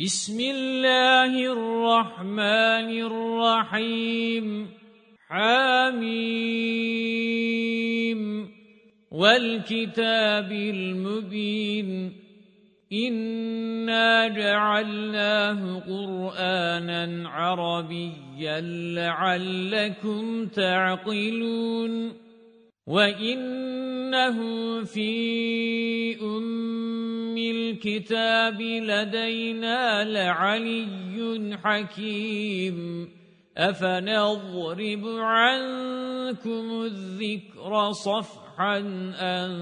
بسم الله الرحمن الرحيم. حاميم والكتاب المبين. إنا جعلناه قرآنا عربيا لعلكم تعقلون. وَإِنَّهُ فِي أُمِّ الْكِتَابِ لَدَيْنَا لَعَلِيٌّ حَكِيمٌ أَفَنَضْرِبُ عَنكُمُ الذِّكْرَ صَفْحًا أَن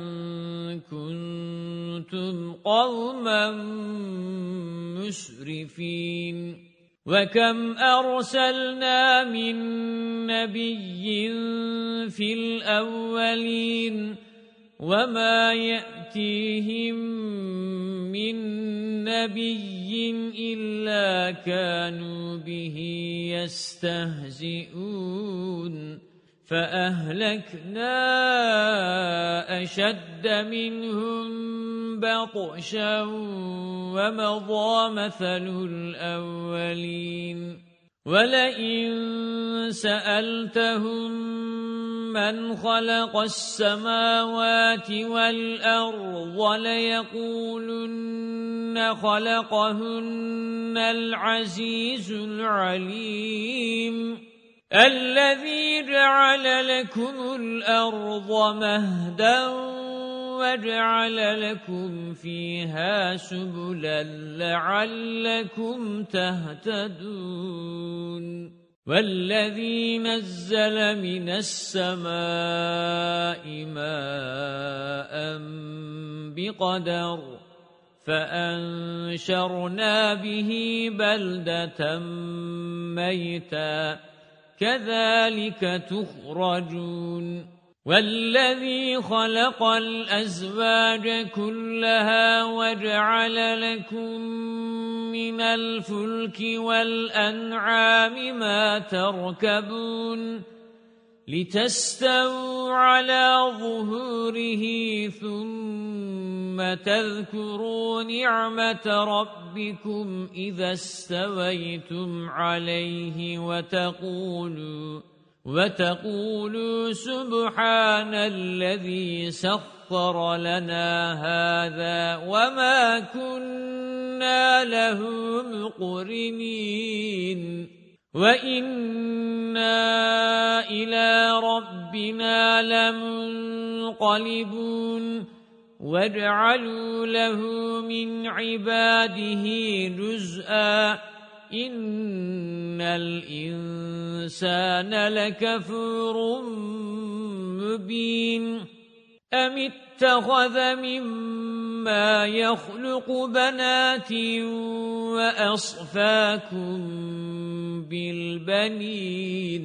كُنتُمْ قَوْمًا مُسْرِفِينَ وَكَمْ أَرْسَلْنَا مِن نَّبِيٍّ فِي الْأَوَّلِينَ وَمَا يَأْتِيهِم مِّن نَّبِيٍّ إِلَّا كَانُوا بِهِ يَسْتَهْزِئُونَ فَأَهْلَكْنَا أَشَدَّ مِنْهُمْ بَطْشًا وَمَضَى مَثَلُ الْأَوَّلِينَ وَلَئِن سَأَلْتَهُم مَّنْ خَلَقَ السَّمَاوَاتِ وَالْأَرْضَ لَيَقُولُنَّ خَلَقَهُنَّ الْعَزِيزُ الْعَلِيمُ. الَّذِي جَعَلَ لَكُمُ الْأَرْضَ مَهْدًا وَجَعَلَ لَكُمْ فِيهَا سُبُلًا لَّعَلَّكُمْ تَهْتَدُونَ وَالَّذِي نَزَّلَ مِنَ السَّمَاءِ مَاءً بِقَدَرٍ فَأَنشَرْنَا بِهِ بَلْدَةً مَّيْتًا كَذَلِكَ تُخْرَجُونَ وَالَّذِي خَلَقَ الْأَزْوَاجَ كُلَّهَا وَجَعَلَ لَكُم مِّنَ الْفُلْكِ وَالْأَنْعَامِ مَا تَرْكَبُونَ لِتَسْتَوُوا عَلَى ظُهُورِهِ ثُمَّ تَذْكُرُوا نِعْمَةَ رَبِّكُمْ إِذَا اسْتَوَيْتُمْ عَلَيْهِ وَتَقُولُوا وَتَقُولُوا سُبْحَانَ الَّذِي سَخَّرَ لَنَا هَذَا وَمَا كُنَّا لَهُ مُقْرِنِينَ. وَإِنَّا إِلَى رَبِّنَا لَمُنقَلِبُونَ. وَاجْعَلُوا لَهُ مِنْ عِبَادِهِ جُزْءًا. إِنَّ الْإِنسَانَ لَكَفُورٌ مُبِينٌ أَمِ اتَّخَذَ مِمَّا يَخْلُقُ بَنَاتٍ وَأَصْفَاكُمْ بِالْبَنِينَ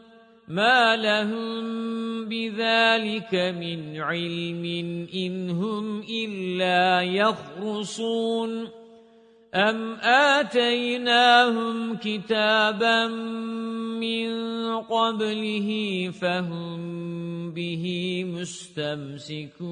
مَا لَهُم بِذَلِكَ مِنْ عِلْمٍ إِنْ هُمْ إِلَّا يَخْرُصُونَ أَمْ آتَيْنَاهُمْ كِتَابًا مِنْ قَبْلِهِ فَهُمْ بِهِ مُسْتَمْسِكُونَ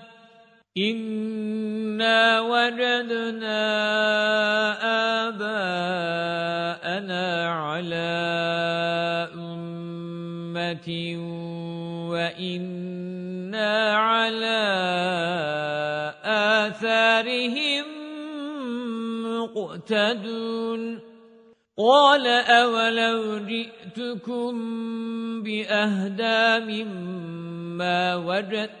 إِنَّا وَجَدْنَا آبَاءَنَا عَلَى أُمَّةٍ وَإِنَّا عَلَى آثَارِهِمْ مُقْتَدُونَ قَالَ أَوَلَوْ جِئْتُكُمْ بِأَهْدَى مِمَّا وَجَدتُّمْ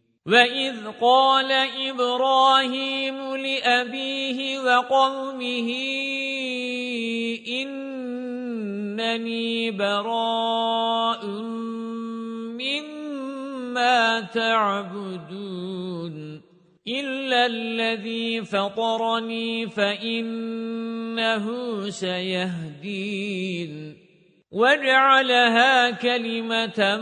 وَإِذْ قَالَ إِبْرَاهِيمُ لِأَبِيهِ وَقَوْمِهِ إِنَّنِي بَرَاءٌ مِّمَّا تَعْبُدُونَ إِلَّا الَّذِي فَطَرَنِي فَإِنَّهُ سَيَهْدِينِ وَجَعَلَهَا كَلِمَةً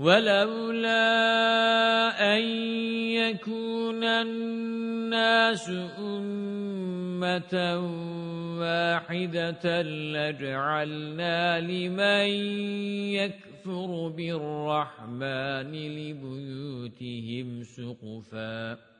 ولولا أن يكون الناس أمة واحدة لجعلنا لمن يكفر بالرحمن لبيوتهم سقفاً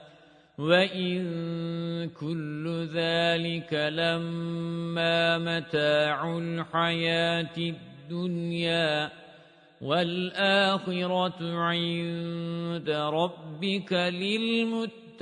وَإِن كُلُّ ذَلِكَ لَمَّا مَتَاعُ الْحَيَاةِ الدُّنْيَا وَالْآخِرَةُ عِندَ رَبِّكَ لِلْمُتَّقِينَ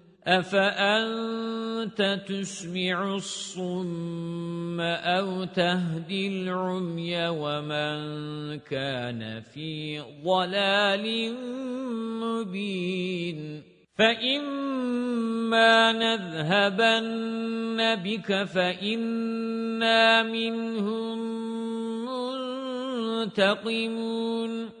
أَفَأَنْتَ تُسْمِعُ الصُّمَّ أَوْ تَهْدِي الْعُمْيَ وَمَنْ كَانَ فِي ضَلَالٍ مُبِينٍ فَإِمَّا نَذْهَبَنَّ بِكَ فَإِنَّا مِنْهُمْ مُنْتَقِمُونَ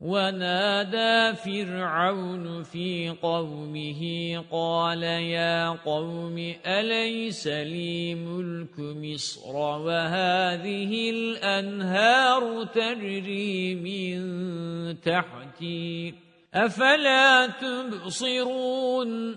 وَنَادَى فِرْعَوْنُ فِي قَوْمِهِ قَالَ يَا قَوْمِ أَلَيْسَ لِي مُلْكُ مِصْرَ وَهَذِهِ الْأَنْهَارُ تَجْرِي مِنْ تَحْتِي أَفَلَا تُبْصِرُونَ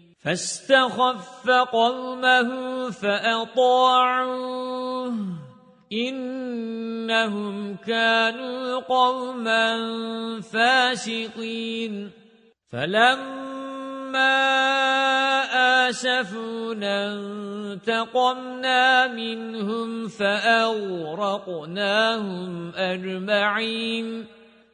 فَاسْتَخَفَّ قَوْمَهُ فَأَطَاعُوهُ إِنَّهُمْ كَانُوا قَوْمًا فَاسِقِينَ فَلَمَّا آسَفُونَا انتَقَمْنَا مِنْهُمْ فَأَغْرَقْنَاهُمْ أَجْمَعِينَ.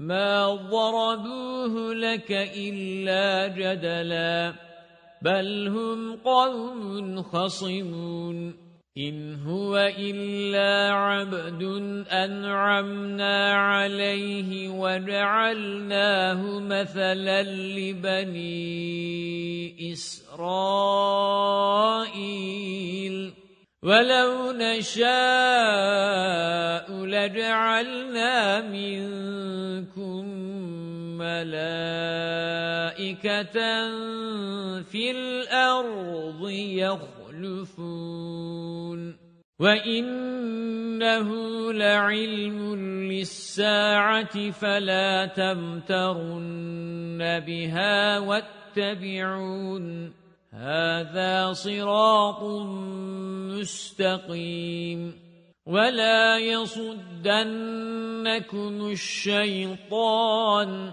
مَا ضَرَبُوهُ لَكَ إِلَّا جَدَلًا بَلْ هُمْ قَوْمٌ خَصِمُونَ إِنْ هُوَ إِلَّا عَبْدٌ أَنْعَمْنَا عَلَيْهِ وَجَعَلْنَاهُ مَثَلًا لِبَنِي إِسْرَائِيلَ وَلَوْ نَشَاءُ لَجَعَلْنَا مِنكُم مَلَائِكَةً فِي الْأَرْضِ يَخْلُفُونَ وَإِنَّهُ لَعِلْمٌ لِلسَّاعَةِ فَلَا تَمْتَرُنَّ بِهَا وَاتَّبِعُونِ هَذَا صِرَاطٌ مُسْتَقِيمٌ وَلَا يَصُدَّنَّكُمُ الشَّيْطَانُ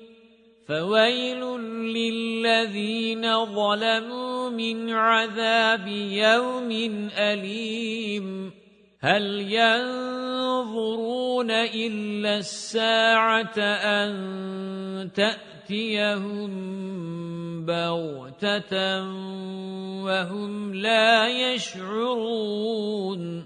فَوَيْلٌ لِلَّذِينَ ظَلَمُوا مِنْ عَذَابِ يَوْمٍ أَلِيمٍ. هَلْ يَنظُرُونَ إِلَّا السَّاعَةَ أَن تَأْتِيَهُم بَغْتَةً وَهُمْ لَا يَشْعُرُونَ؟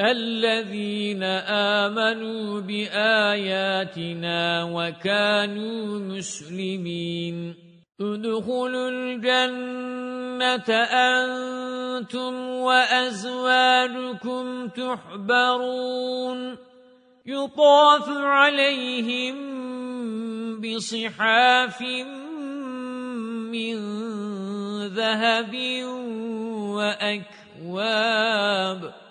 الَّذِينَ آمَنُوا بِآيَاتِنَا وَكَانُوا مُسْلِمِينَ. ادخلوا الجنة أنتم وأزواجكم تحبرون. يطاف عليهم بصحاف من ذهب وأكواب.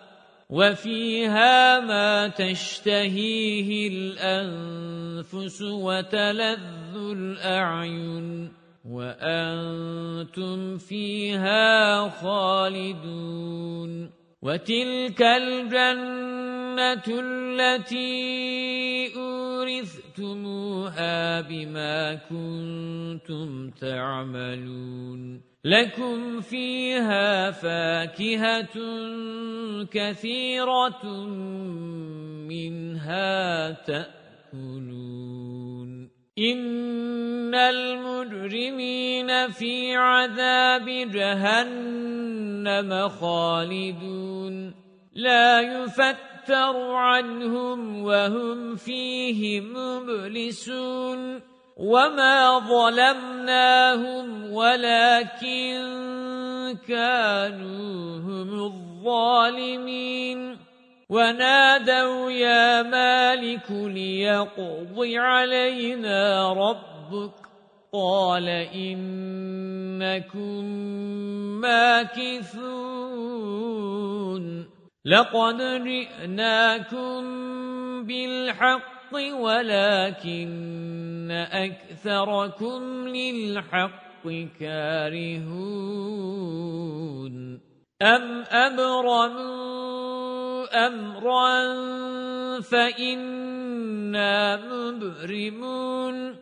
وَفِيهَا مَا تَشْتَهِيهِ الْأَنفُسُ وَتَلَذُّ الْأَعْيُنُ وَأَنْتُمْ فِيهَا خَالِدُونَ وَتِلْكَ الْجَنَّةُ الَّتِي أُورِثْتُمُوهَا بِمَا كُنتُمْ تَعْمَلُونَ لَكُمْ فِيهَا فَاكِهَةٌ كَثِيرَةٌ مِنْهَا تَأْكُلُونَ. إِنَّ الْمُجْرِمِينَ فِي عَذَابِ جَهَنَّمَ خَالِدُونَ. لَا يُفَتَّرُ عَنْهُمْ وَهُمْ فِيهِ مُبْلِسُونَ. وَمَا ظَلَمْنَاهُمْ وَلَكِنْ كَانُوا هُمُ الظَّالِمِينَ وَنَادَوْا يَا مَالِكُ لِيَقْضِ عَلَيْنَا رَبُّكَ قَالَ إِنَّكُمْ مَاكِثُونَ لَقَدْ جِئْنَاكُمْ بِالْحَقِّ وَلَكِنَّ أَكْثَرَكُمْ لِلْحَقِّ كَارِهُونَ أَمْ أَبْرَمُوا أَمْرًا فَإِنَّا مُبْرِمُونَ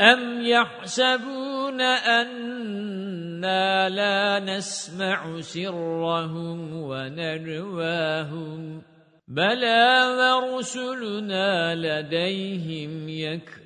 أَمْ يَحْسَبُونَ أَنَّا لَا نَسْمَعُ سِرَّهُمْ وَنَجْوَاهُمْ بَلَى وَرُسُلُنَا لَدَيْهِمْ يَكْتُبُونَ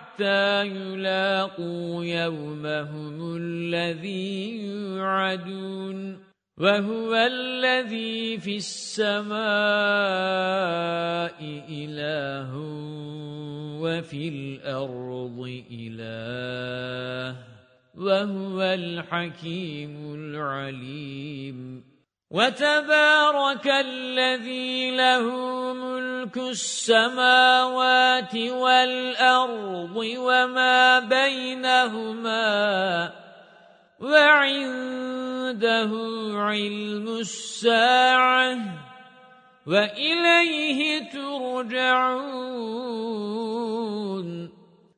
يلاقوا يومهم الذي يوعدون وَهُوَ الَّذِي فِي السَّمَاءِ إِلَٰهٌ وَفِي الْأَرْضِ إِلَٰهٌ وَهُوَ الْحَكِيمُ الْعَلِيمُ. وَتَبَارَكَ الَّذِي لَهُ مُلْكُ السَّمَاوَاتِ وَالْأَرْضِ وَمَا بَيْنَهُمَا وعنده علم الساعة وإليه ترجعون.